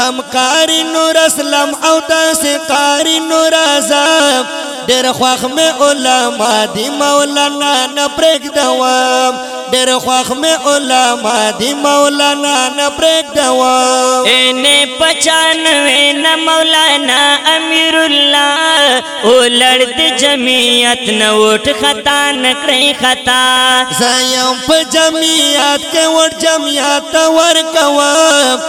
هم قاری نور اسلام او داس قاری نور عذاب ډېر خوخ مې علما دی مولانا نه پرېګ دوام ډېر خوخ مې علما دی مولانا نه پرېګ دوام ان پچان نه مولانا امیر الله ولړ د جمعیت نه وټ خطا نکړې خطا زایم په جمعیت کې ور جمعیت ور کوم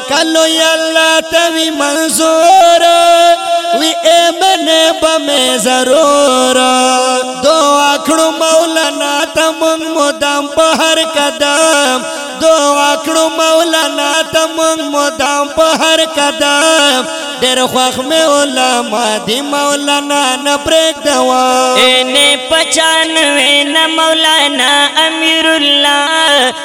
کلو یلا توی منظور وی ایمن بم ضرور دعا کړو مولانا تم مدام په هر قدم دعا کړو مولانا تم مدام په هر قدم ډېر خوښ مې علما دی مولانا نه پرېګ دوا اے نه پچان وې نه مولانا امیر الله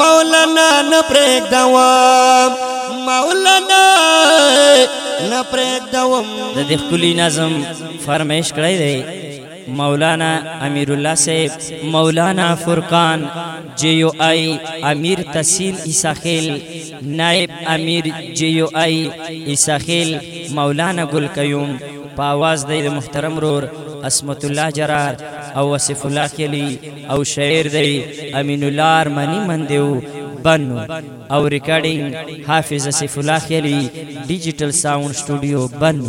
مولانا نه پرېګ دوام مولانا نه پرېګ دوام د دې خولي نظم فرمایش کړی دی مولانا امیر الله صاحب مولانا فرقان جی یو آی امیر تحصیل عیساخیل نائب امیر جی یو آی عیساخیل مولانا گل قیوم په आवाज د محترم رور اسمت الله جرار او وصف الله کلی او شعر دی امین الله ارمنی مندیو بنو او ریکارډینګ حافظ سیف الله خیلی ډیجیټل ساوند سټوډیو بنو